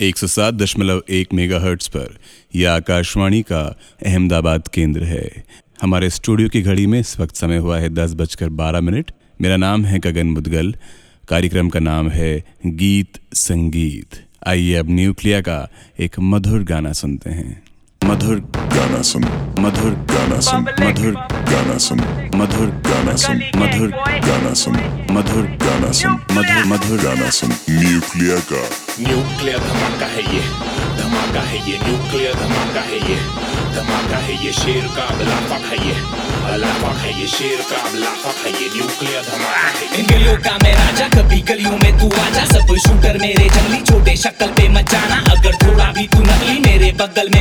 107.1 megahertz पर यह आकाशवाणी का अहमदाबाद केंद्र है। हमारे स्टूडियो की घड़ी में इस वक्त समय हुआ है दस बजकर बारह मिनट। मेरा नाम है गगन मुदगल। कार्यक्रम का नाम है गीत संगीत। आइए अब न्यूक्लिया का एक मधुर गाना सुनते हैं। मधुर गाना सुन मधुर गाना सुन मधुर गाना सुन मधुर गाना सुन मधुर गाना सुन मधुर गाना सुन मधुर मधुर गाना सुन न्यूक्लियर का। न्यूक्लियर धमाका है ये धमाका है ये न्यूक्लियर धमाका है ये धमाका है ये शेर का लाफक है ये लाफक है ये शेर का लाफक है ये न्यूक्लियर धमाका है इन गलियों का मैं राजा कभी गलियों में तू आजा सब शूटर मेरे जंगली छोटे शक्ल पे मचाना अगर थोड़ा भी तू नकली मेरे बगल में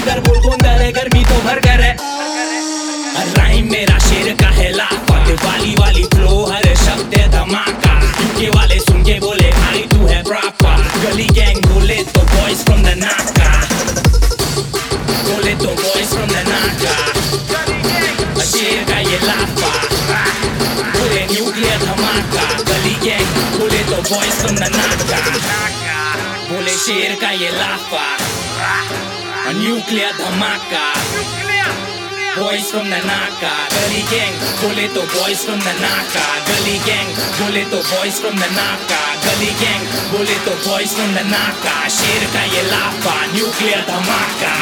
किधर बोल डर है गर्मी तो भर कर है। राइम मेरा शेर का है लाफा वाली वाली फ्लो हर शब्द है धमाका। यूके वाले सुन के बोले भाई तू है प्रॉपर गली गैंग बोले तो बॉयज़ फ्रॉम द नाका बोले तो बॉयज़ फ्रॉम द नाका शेर का ये लाफा। बोले न्यूक्लियर धमाका. गली गैंग बोले तो बॉयज़ फ्रॉम द नाका बोले, शेर का ये लाफा. न्यूक्लियर धमाका Boys from the Naka, Gully Gang, बोले तो boys from the Naka, Gully Gang, बोले तो boys from the Naka, Gully Gang, बोले तो boys from the Naka, शेर का ये लाफा, न्यूक्लियर धमाका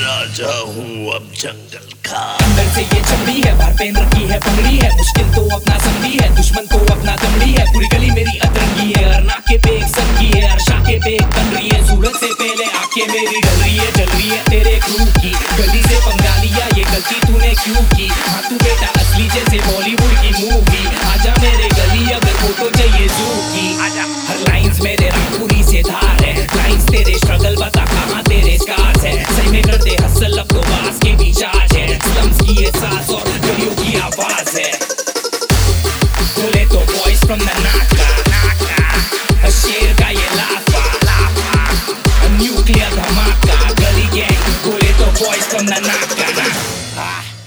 राजा हूँ अब जंगल का। अंदर से ये चमड़ी है भारपेंद्र की है पंगड़ी है। मुश्किल तो अपना समझी है दुश्मन तो अपना दमड़ी है। पूरी गली मेरी अतरंगी है हर नाके पे एक संगी है हर शाके पे एक बन है। सूरज से पहले आँखें मेरी रही क्रू की। गली से पंगा लिया ये गलती तूने क्यों की? हाँ तू बेटा असली जैसे बॉलीवुड की मूवी आजा मेरे गली अगर फ़ोटो चाहिए जू की। हर लाइंस मेरे रामपुरी से धार है। लाइंस तेरे स्ट्रगल बता कहाँ तेरे स्कार्स है। सही में कर दे हसल अब तो बास के भी चार्ज है। स्लम्स की ये सांस और गलियों की आवाज़ है। बोले तो बॉयज़ फ्रॉम द नाका शेर न्यूक्लियर धमाका गली गैंग बोले